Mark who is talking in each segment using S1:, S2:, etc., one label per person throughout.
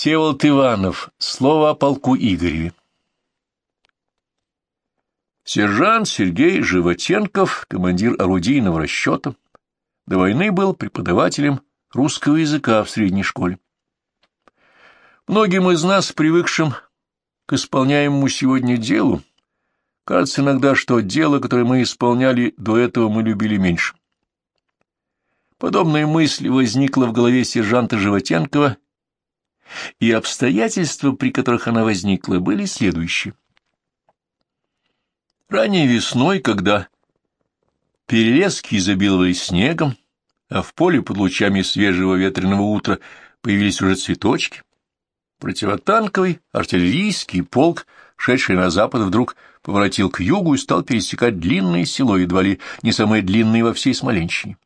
S1: Всеволод Иванов. Слово о полку Игореве. Сержант Сергей Животенков, командир орудийного расчета, до войны был преподавателем русского языка в средней школе. Многим из нас, привыкшим к исполняемому сегодня делу, кажется иногда, что дело, которое мы исполняли до этого, мы любили меньше. Подобная мысль возникла в голове сержанта Животенкова, и обстоятельства, при которых она возникла, были следующие. Ранней весной, когда перелески изобиловались снегом, а в поле под лучами свежего ветреного утра появились уже цветочки, противотанковый артиллерийский полк, шедший на запад, вдруг поворотил к югу и стал пересекать длинное село, едва ли не самое длинное во всей Смоленщине.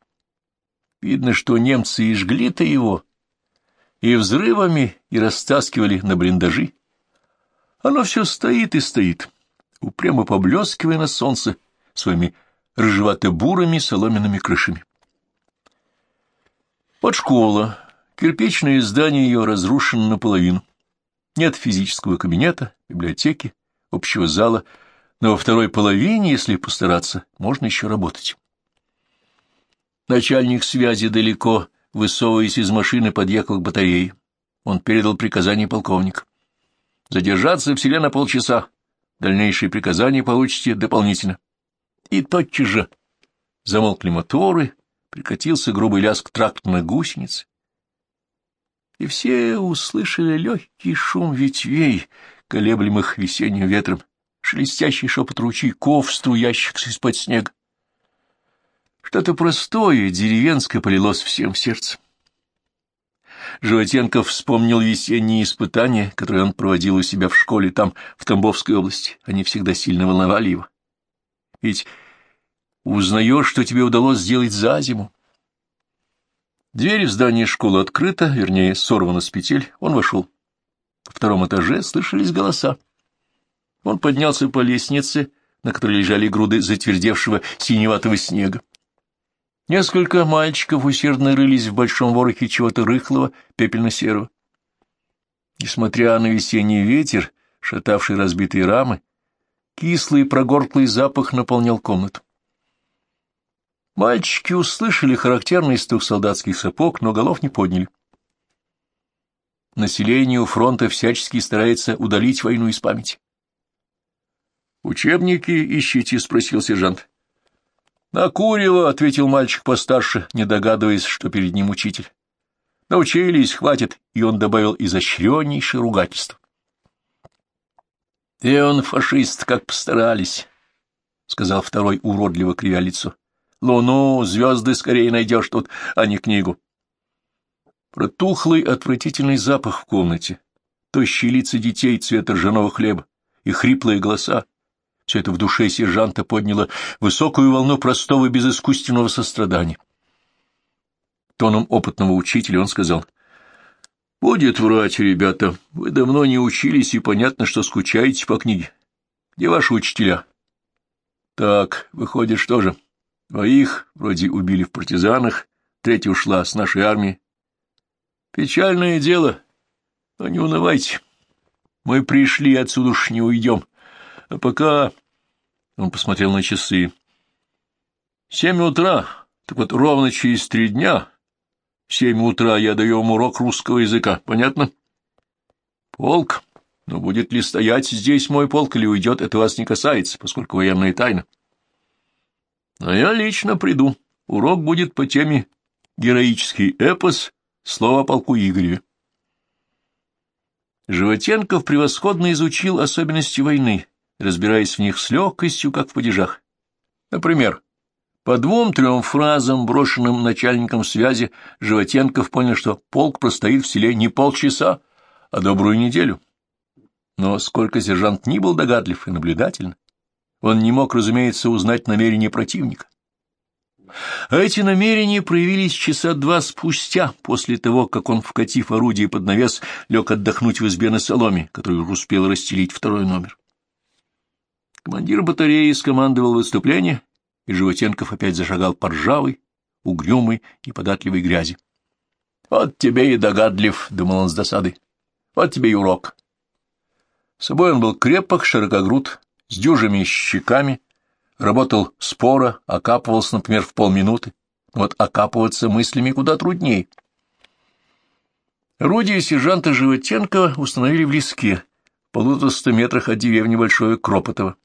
S1: Видно, что немцы и жгли-то его, и взрывами, и растаскивали на блиндажи. Оно все стоит и стоит, упрямо поблескивая на солнце своими рыжевато-бурыми соломенными крышами. Вот школа. Кирпичное здание ее разрушено наполовину. Нет физического кабинета, библиотеки, общего зала, но во второй половине, если постараться, можно еще работать. Начальник связи далеко, высовываясь из машины, подъехал к батарее. Он передал приказание полковник. «Задержаться в селе на полчаса. Дальнейшие приказания получите дополнительно». И тотчас же замолкли моторы, прикатился грубый лязг трактной гусеницы. И все услышали легкий шум ветвей, колеблемых весенним ветром, шелестящий шепот ручейков, струящихся из-под снега. Что-то простое, деревенское полилось всем в сердце. Животенков вспомнил весенние испытания, которые он проводил у себя в школе там, в Тамбовской области. Они всегда сильно волновали его. Ведь узнаешь, что тебе удалось сделать за зиму. Дверь в здание школы открыта, вернее, сорвана с петель. Он вошел. Во втором этаже слышались голоса. Он поднялся по лестнице, на которой лежали груды затвердевшего синеватого снега. Несколько мальчиков усердно рылись в большом ворохе чего-то рыхлого, пепельно-серого. Несмотря на весенний ветер, шатавший разбитые рамы, кислый прогорклый запах наполнял комнату. Мальчики услышали характерный стук солдатских сапог, но голов не подняли. Население у фронта всячески старается удалить войну из памяти. «Учебники ищите?» — спросил сержант. «Накурево», — ответил мальчик постарше, не догадываясь, что перед ним учитель. «Научились, хватит», — и он добавил изощреннейшее ругательство. «И он фашист, как постарались», — сказал второй уродливо кривя лицо. «Луну, звезды скорее найдешь тут, а не книгу». Протухлый отвратительный запах в комнате, тощие лица детей цвета ржаного хлеба и хриплые голоса все это в душе сержанта подняло высокую волну простого безыскусственного сострадания. Тоном опытного учителя он сказал, «Будет врать, ребята, вы давно не учились, и понятно, что скучаете по книге. Где ваши учителя?» «Так, выходит, что же? Двоих вроде убили в партизанах, третья ушла с нашей армии. Печальное дело, но не унывайте. Мы пришли, отсюда уж не уйдем. А пока... Он посмотрел на часы. Семь утра. Так вот, ровно через три дня, семь утра, я даю ему урок русского языка. Понятно? Полк. Но будет ли стоять здесь мой полк или уйдет, это вас не касается, поскольку военная тайна. Но я лично приду. Урок будет по теме «Героический эпос. Слово о полку Игореве». Животенков превосходно изучил особенности войны, разбираясь в них с легкостью, как в падежах. Например, по двум-трем фразам, брошенным начальником связи, Животенков понял, что полк простоит в селе не полчаса, а добрую неделю. Но сколько сержант ни был догадлив и наблюдателен, он не мог, разумеется, узнать намерения противника. А эти намерения проявились часа два спустя, после того, как он, вкатив орудие под навес, лег отдохнуть в избе на соломе, которую успел расстелить второй номер. Командир батареи скомандовал выступление, и Животенков опять зашагал по ржавой, угрюмой, неподатливой грязи. — Вот тебе и догадлив, — думал он с досадой. Вот тебе и урок. С собой он был крепок, широкогруд, с дюжими щеками, работал споро, окапывался, например, в полминуты. Вот окапываться мыслями куда труднее. Орудие сержанта Животенкова установили в леске, в полутораста метрах от деревни Большое Кропотово.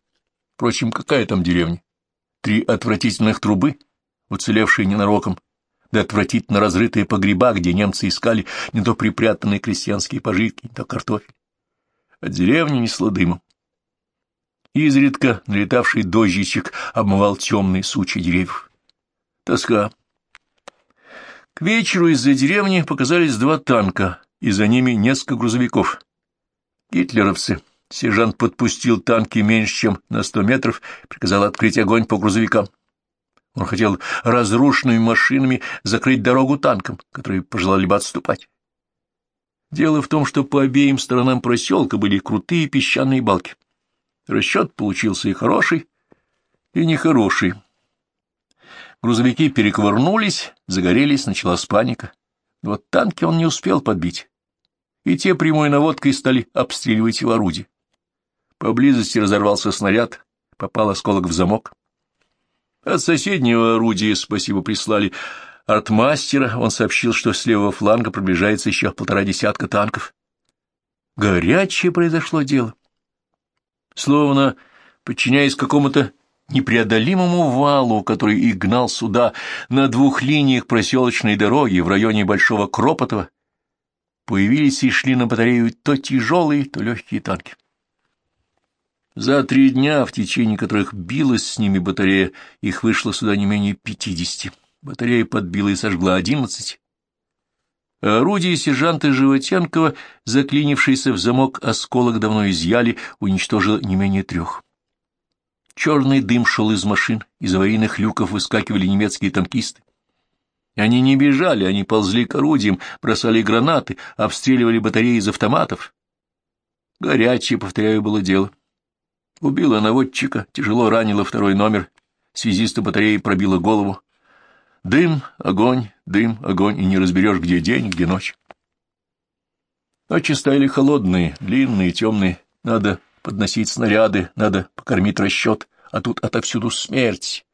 S1: Впрочем, какая там деревня? Три отвратительных трубы, уцелевшие ненароком, да отвратительно разрытые погреба, где немцы искали не то припрятанные крестьянские пожитки, не то картофель. От деревни несло дымом. Изредка налетавший дождичек обмывал темные сучи деревьев. Тоска. К вечеру из-за деревни показались два танка, и за ними несколько грузовиков. Гитлеровцы. Сержант подпустил танки меньше, чем на сто метров, приказал открыть огонь по грузовикам. Он хотел разрушенными машинами закрыть дорогу танкам, которые пожелали бы отступать. Дело в том, что по обеим сторонам проселка были крутые песчаные балки. Расчет получился и хороший, и нехороший. Грузовики перекувырнулись, загорелись, началась паника. Но вот танки он не успел подбить, и те прямой наводкой стали обстреливать его орудие. Поблизости разорвался снаряд, попал осколок в замок. От соседнего орудия, спасибо, прислали артмастера. Он сообщил, что с левого фланга приближается еще полтора десятка танков. Горячее произошло дело. Словно, подчиняясь какому-то непреодолимому валу, который их гнал сюда, на двух линиях проселочной дороги в районе Большого Кропотова, появились и шли на батарею то тяжелые, то легкие танки. За три дня, в течение которых билась с ними батарея, их вышло сюда не менее пятидесяти. Батарея подбила и сожгла одиннадцать. Орудие сержанта Животенкова, заклинившийся в замок осколок, давно изъяли, уничтожило не менее трех. Черный дым шел из машин, из аварийных люков выскакивали немецкие танкисты. Они не бежали, они ползли к орудиям, бросали гранаты, обстреливали батареи из автоматов. Горячее, повторяю, было дело. Убила наводчика, тяжело ранила второй номер, связисту батареи пробила голову. Дым, огонь, дым, огонь, и не разберешь, где день, где ночь. Ночи стояли холодные, длинные, темные. Надо подносить снаряды, надо покормить расчет, а тут отовсюду смерть.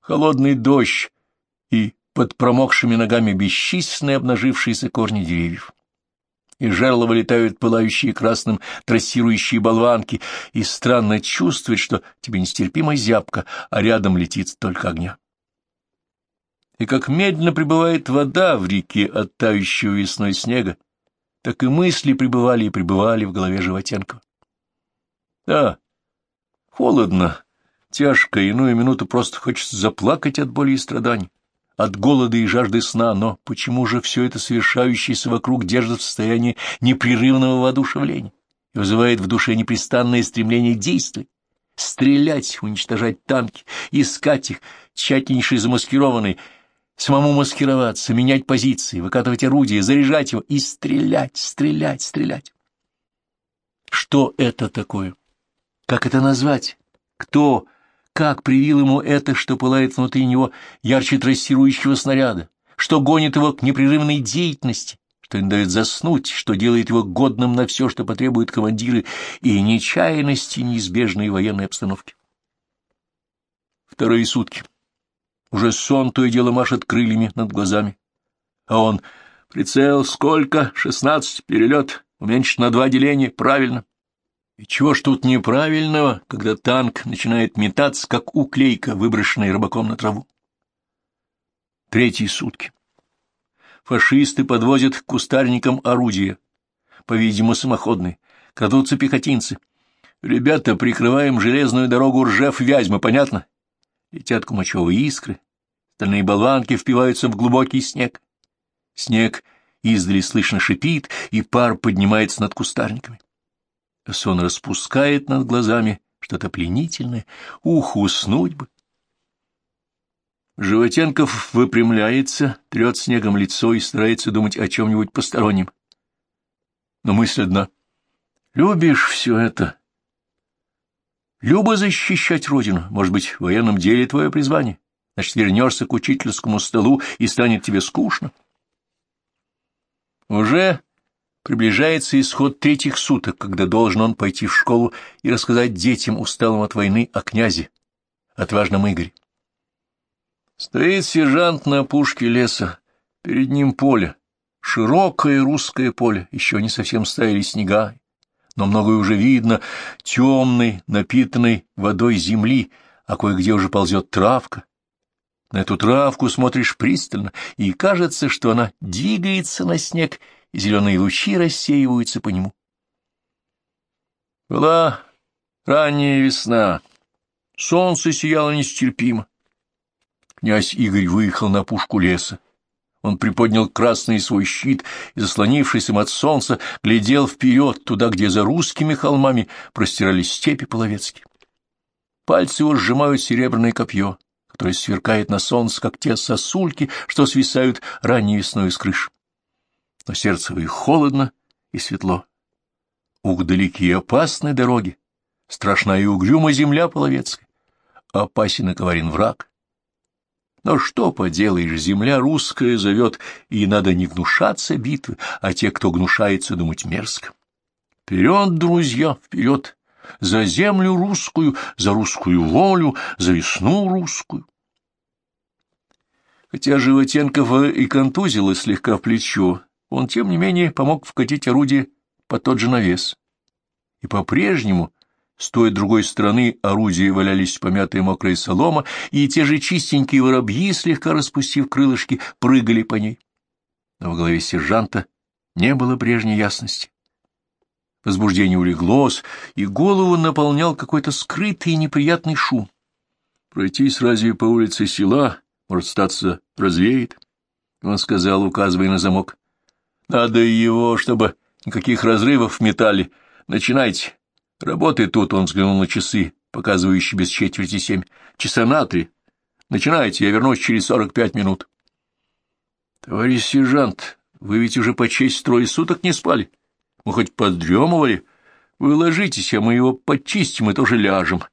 S1: Холодный дождь и под промокшими ногами бесчисленные обнажившиеся корни деревьев из жерла вылетают пылающие красным трассирующие болванки, и странно чувствовать, что тебе нестерпимо зябко, а рядом летит только огня. И как медленно прибывает вода в реке от тающего весной снега, так и мысли пребывали и пребывали в голове Животенкова. Да, холодно, тяжко, иную минуту просто хочется заплакать от боли и страданий от голода и жажды сна, но почему же все это совершающееся вокруг держит в состоянии непрерывного воодушевления и вызывает в душе непрестанное стремление действовать, стрелять, уничтожать танки, искать их, тщательнейше замаскированные, самому маскироваться, менять позиции, выкатывать орудие, заряжать его и стрелять, стрелять, стрелять. Что это такое? Как это назвать? Кто как привил ему это, что пылает внутри него ярче трассирующего снаряда, что гонит его к непрерывной деятельности, что не дает заснуть, что делает его годным на все, что потребуют командиры, и нечаянности неизбежной военной обстановки. Вторые сутки. Уже сон то и дело машет крыльями над глазами. А он... Прицел сколько? Шестнадцать. Перелет. Уменьшить на два деления. Правильно. И чего ж тут неправильного, когда танк начинает метаться, как уклейка, выброшенная рыбаком на траву? Третьи сутки. Фашисты подвозят к кустарникам орудия, по-видимому, самоходные, крадутся пехотинцы. Ребята, прикрываем железную дорогу Ржев-Вязьма, понятно? Летят кумачевые искры, стальные болванки впиваются в глубокий снег. Снег издали слышно шипит, и пар поднимается над кустарниками. Сон распускает над глазами что-то пленительное. Ух, уснуть бы. Животенков выпрямляется, трет снегом лицо и старается думать о чем-нибудь постороннем. Но мысль одна. Любишь все это? Любо защищать родину. Может быть, в военном деле твое призвание? Значит, вернешься к учительскому столу и станет тебе скучно. Уже Приближается исход третьих суток, когда должен он пойти в школу и рассказать детям, усталым от войны, о князе, отважном Игоре. Стоит сержант на опушке леса, перед ним поле, широкое русское поле, еще не совсем стаяли снега, но многое уже видно, темной, напитанной водой земли, а кое-где уже ползет травка. На эту травку смотришь пристально, и кажется, что она двигается на снег, зеленые лучи рассеиваются по нему. Была ранняя весна, солнце сияло нестерпимо. Князь Игорь выехал на пушку леса. Он приподнял красный свой щит и, заслонившись им от солнца, глядел вперед, туда, где за русскими холмами простирались степи половецкие. Пальцы его сжимают серебряное копье, которое сверкает на солнце, как те сосульки, что свисают ранней весной с крыш. Но сердце и холодно, и светло. Ух, далекие опасные дороги, страшная и угрюма земля половецкая, опасен и коварен враг. Но что поделаешь, земля русская зовет, и надо не гнушаться битвы, а те, кто гнушается, думать мерзко. Вперед, друзья, вперед! За землю русскую, за русскую волю, за весну русскую. Хотя Животенкова и контузило слегка в плечо, он, тем не менее, помог вкатить орудие под тот же навес. И по-прежнему с той другой стороны орудия валялись помятые мокрая солома, и те же чистенькие воробьи, слегка распустив крылышки, прыгали по ней. Но в голове сержанта не было прежней ясности. Возбуждение улеглось, и голову наполнял какой-то скрытый и неприятный шум. Пройтись разве по улице села, может, статься, развеет? Он сказал, указывая на замок. Надо его, чтобы никаких разрывов в металле. Начинайте. Работай тут, он взглянул на часы, показывающие без четверти семь. Часа на три. Начинайте, я вернусь через сорок пять минут. Товарищ сержант, вы ведь уже по честь трое суток не спали. Мы хоть подремывали. Вы ложитесь, а мы его почистим и тоже ляжем.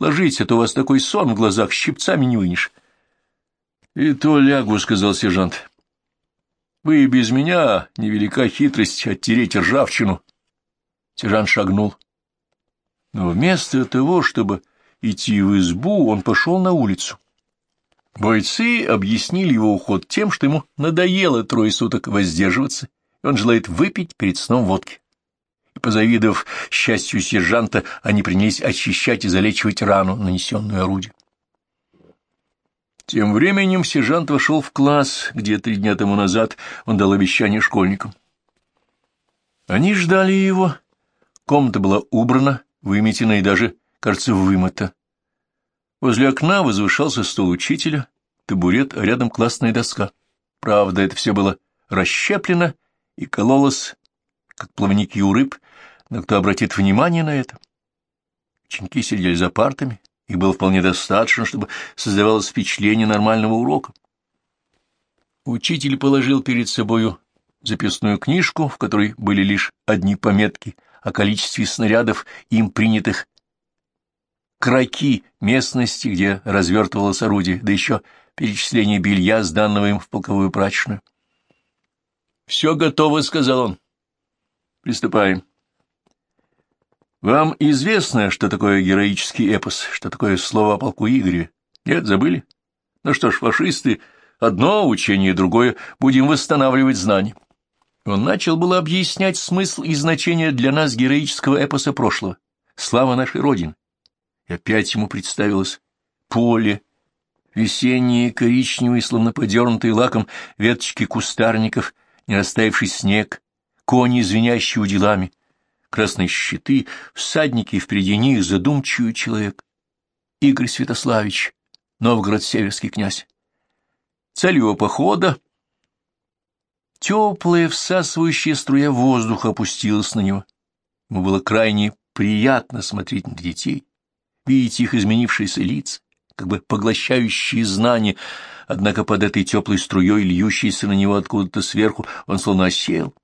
S1: Ложитесь, а то у вас такой сон в глазах, щипцами не вынешь. — И то лягу, — сказал сержант. — Вы и без меня невелика хитрость оттереть ржавчину. Сержант шагнул. Но вместо того, чтобы идти в избу, он пошел на улицу. Бойцы объяснили его уход тем, что ему надоело трое суток воздерживаться, и он желает выпить перед сном водки. И, позавидов счастью сержанта, они принялись очищать и залечивать рану, нанесенную орудием. Тем временем сержант вошел в класс, где три дня тому назад он дал обещание школьникам. Они ждали его. Комната была убрана, выметена и даже, кажется, вымыта. Возле окна возвышался стол учителя, табурет, а рядом классная доска. Правда, это все было расщеплено и кололось, как плавники у рыб, но кто обратит внимание на это? Ученики сидели за партами, их было вполне достаточно, чтобы создавалось впечатление нормального урока. Учитель положил перед собою записную книжку, в которой были лишь одни пометки о количестве снарядов, им принятых краки местности, где развертывалось орудие, да еще перечисление белья, сданного им в полковую прачечную. «Все готово», — сказал он. «Приступаем». «Вам известно, что такое героический эпос, что такое слово о полку Игореве? Нет, забыли? Ну что ж, фашисты, одно учение, другое, будем восстанавливать знания». Он начал было объяснять смысл и значение для нас героического эпоса прошлого, слава нашей Родины. И опять ему представилось поле, весенние коричневые, словно подернутые лаком веточки кустарников, не растаявший снег, кони, звенящие уделами, красные щиты, всадники впереди них задумчивый человек. Игорь Святославич, Новгород-Северский князь. Цель его похода Теплая, всасывающая струя воздуха опустилась на него. Ему было крайне приятно смотреть на детей, видеть их изменившиеся лица, как бы поглощающие знания, однако под этой теплой струей, льющейся на него откуда-то сверху, он словно осел.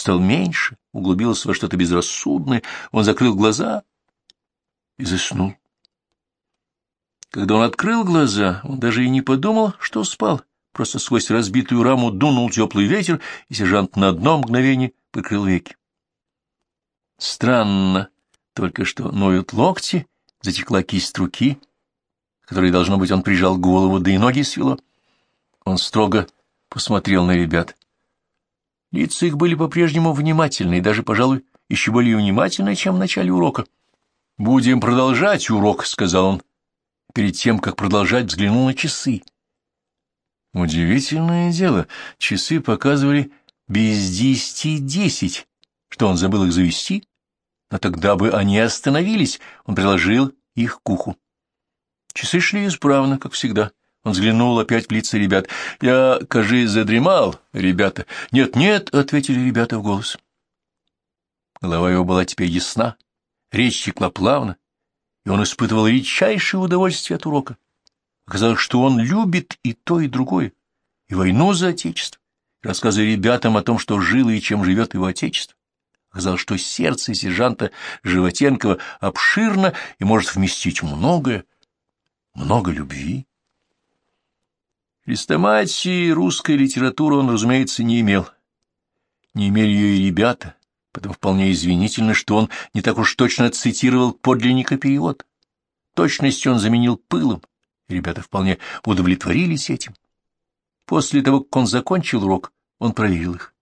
S1: Стал меньше, углубился во что-то безрассудное, он закрыл глаза и заснул. Когда он открыл глаза, он даже и не подумал, что спал. Просто сквозь разбитую раму дунул теплый ветер, и сержант на одно мгновение прикрыл веки. Странно, только что ноют локти, затекла кисть руки, которой, должно быть, он прижал голову, да и ноги свело. Он строго посмотрел на ребят. Лица их были по-прежнему внимательны, даже, пожалуй, еще более внимательны, чем в начале урока. «Будем продолжать урок», — сказал он. Перед тем, как продолжать, взглянул на часы. Удивительное дело, часы показывали без десяти десять. Что, он забыл их завести? Но тогда бы они остановились. Он приложил их к уху. Часы шли исправно, как всегда. Он взглянул опять в лица ребят. «Я, кажись, задремал, ребята». «Нет-нет», — ответили ребята в голос. Голова его была теперь ясна, речь текла плавно, и он испытывал редчайшее удовольствие от урока. Оказалось, что он любит и то, и другое, и войну за Отечество, и рассказы ребятам о том, что жило и чем живет его Отечество. Оказалось, что сердце сержанта Животенкова обширно и может вместить многое, много любви. Хрестоматии русской литературы он, разумеется, не имел. Не имели ее и ребята, Поэтому вполне извинительно, что он не так уж точно цитировал подлинника перевод. Точностью он заменил пылом, и ребята вполне удовлетворились этим. После того, как он закончил урок, он проверил их.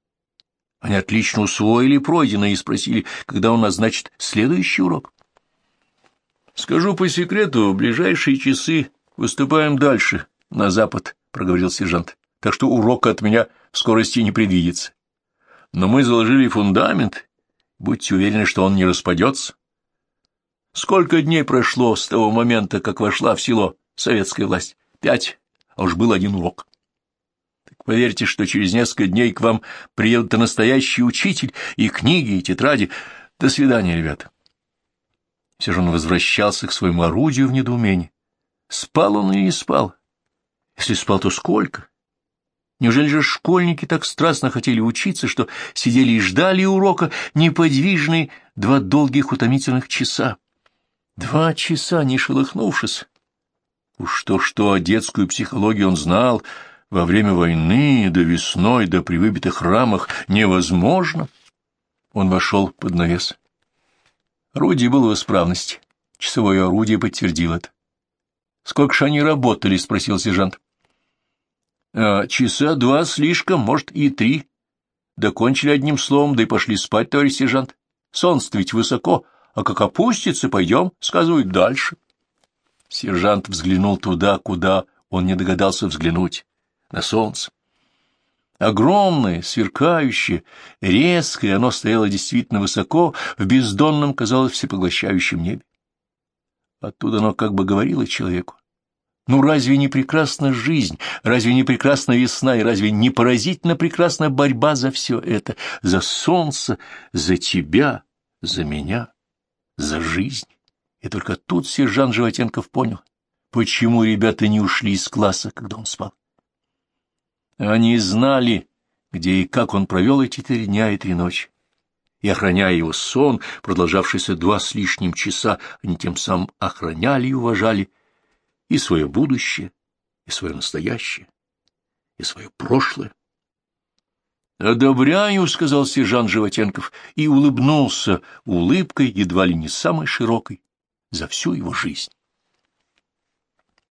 S1: Они отлично усвоили пройденное и спросили, когда он назначит следующий урок. «Скажу по секрету, в ближайшие часы выступаем дальше, на запад», — проговорил сержант. «Так что урока от меня скорости не предвидится» но мы заложили фундамент. Будьте уверены, что он не распадется. Сколько дней прошло с того момента, как вошла в село советская власть? Пять, а уж был один урок. Так поверьте, что через несколько дней к вам приедут настоящий учитель, и книги, и тетради. До свидания, ребята. Он возвращался к своему орудию в недоумении. Спал он или не спал? Если спал, то сколько? Неужели же школьники так страстно хотели учиться, что сидели и ждали урока, неподвижные два долгих утомительных часа? Два часа, не шелохнувшись. Уж что-что, а детскую психологию он знал во время войны, до весной, до при рамах невозможно. Он вошел под навес. Орудие было в исправности. Часовое орудие подтвердило это. — Сколько ж они работали? — спросил сержант. А часа два слишком, может, и три. Докончили одним словом, да и пошли спать, товарищ сержант. Солнце ведь высоко, а как опустится, пойдем, сказывают, дальше. Сержант взглянул туда, куда он не догадался взглянуть, на солнце. Огромное, сверкающее, резкое, оно стояло действительно высоко, в бездонном, казалось, всепоглощающем небе. Оттуда оно как бы говорило человеку. Ну разве не прекрасна жизнь, разве не прекрасна весна, и разве не поразительно прекрасна борьба за все это, за солнце, за тебя, за меня, за жизнь? И только тут сержант Животенков понял, почему ребята не ушли из класса, когда он спал. Они знали, где и как он провел эти три дня и три ночи. И, охраняя его сон, продолжавшийся два с лишним часа, они тем самым охраняли и уважали и свое будущее, и свое настоящее, и свое прошлое. «Одобряю», — сказал сержант Животенков, и улыбнулся улыбкой едва ли не самой широкой за всю его жизнь.